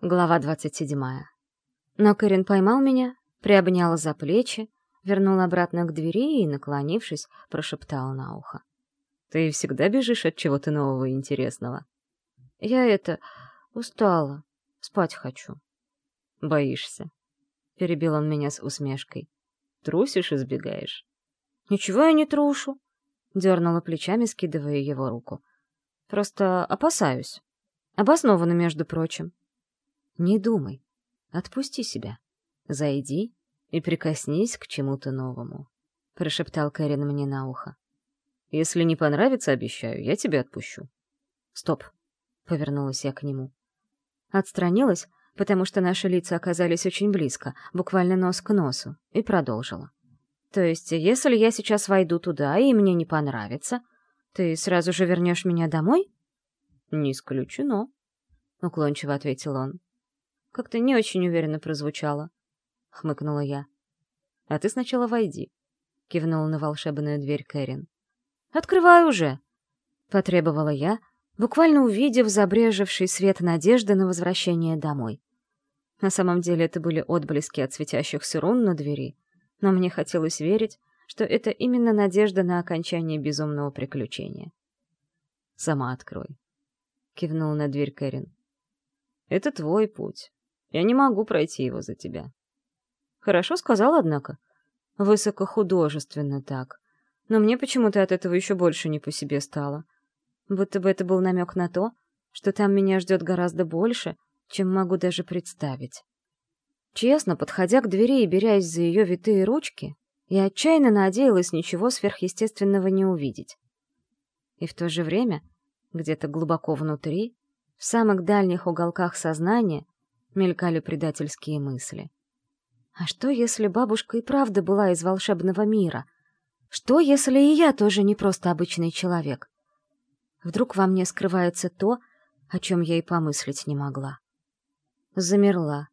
Глава двадцать седьмая. Но Кэрин поймал меня, приобнял за плечи, вернул обратно к двери и, наклонившись, прошептал на ухо. «Ты всегда бежишь от чего-то нового и интересного?» «Я это... устала. Спать хочу». «Боишься?» — перебил он меня с усмешкой. «Трусишь и сбегаешь?» «Ничего я не трушу», — дернула плечами, скидывая его руку. «Просто опасаюсь. Обоснованно, между прочим». «Не думай. Отпусти себя. Зайди и прикоснись к чему-то новому», — прошептал Кэрин мне на ухо. «Если не понравится, обещаю, я тебя отпущу». «Стоп», — повернулась я к нему. Отстранилась, потому что наши лица оказались очень близко, буквально нос к носу, и продолжила. То есть, если я сейчас войду туда, и мне не понравится, ты сразу же вернешь меня домой? Не исключено, — уклончиво ответил он. Как-то не очень уверенно прозвучало, — хмыкнула я. А ты сначала войди, — кивнула на волшебную дверь Кэрин. Открывай уже, — потребовала я, буквально увидев забрежевший свет надежды на возвращение домой. На самом деле это были отблески от светящихся рун на двери, но мне хотелось верить, что это именно надежда на окончание безумного приключения. «Сама открой», — кивнул на дверь Кэрин. «Это твой путь. Я не могу пройти его за тебя». «Хорошо сказал, однако. Высокохудожественно так. Но мне почему-то от этого еще больше не по себе стало. Будто бы это был намек на то, что там меня ждет гораздо больше, чем могу даже представить. Честно, подходя к двери и берясь за ее витые ручки, я отчаянно надеялась ничего сверхъестественного не увидеть. И в то же время, где-то глубоко внутри, в самых дальних уголках сознания, мелькали предательские мысли. А что, если бабушка и правда была из волшебного мира? Что, если и я тоже не просто обычный человек? Вдруг во мне скрывается то, о чем я и помыслить не могла. Замерла,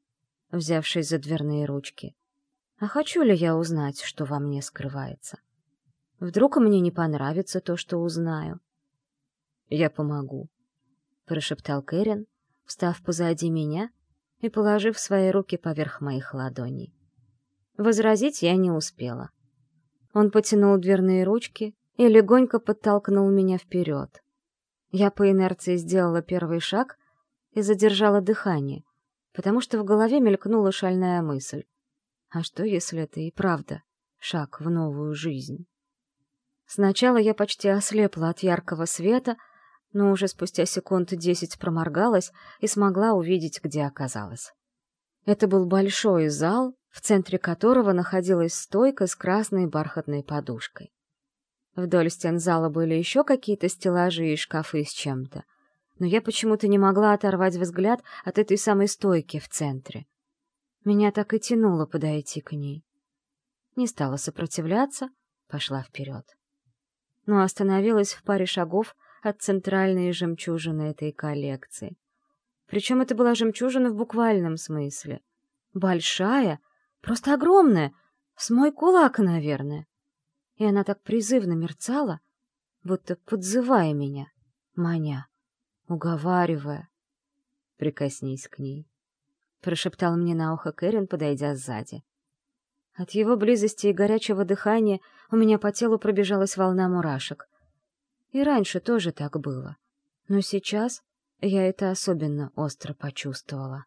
взявшись за дверные ручки. А хочу ли я узнать, что во мне скрывается? Вдруг мне не понравится то, что узнаю? «Я помогу», — прошептал Кэрин, встав позади меня и положив свои руки поверх моих ладоней. Возразить я не успела. Он потянул дверные ручки и легонько подтолкнул меня вперед. Я по инерции сделала первый шаг и задержала дыхание — потому что в голове мелькнула шальная мысль. А что, если это и правда шаг в новую жизнь? Сначала я почти ослепла от яркого света, но уже спустя секунд десять проморгалась и смогла увидеть, где оказалась. Это был большой зал, в центре которого находилась стойка с красной бархатной подушкой. Вдоль стен зала были еще какие-то стеллажи и шкафы с чем-то — но я почему-то не могла оторвать взгляд от этой самой стойки в центре. Меня так и тянуло подойти к ней. Не стала сопротивляться, пошла вперед. Но остановилась в паре шагов от центральной жемчужины этой коллекции. Причем это была жемчужина в буквальном смысле. Большая, просто огромная, с мой кулак, наверное. И она так призывно мерцала, будто подзывая меня, маня уговаривая. «Прикоснись к ней», — прошептал мне на ухо Кэрин, подойдя сзади. От его близости и горячего дыхания у меня по телу пробежалась волна мурашек. И раньше тоже так было. Но сейчас я это особенно остро почувствовала.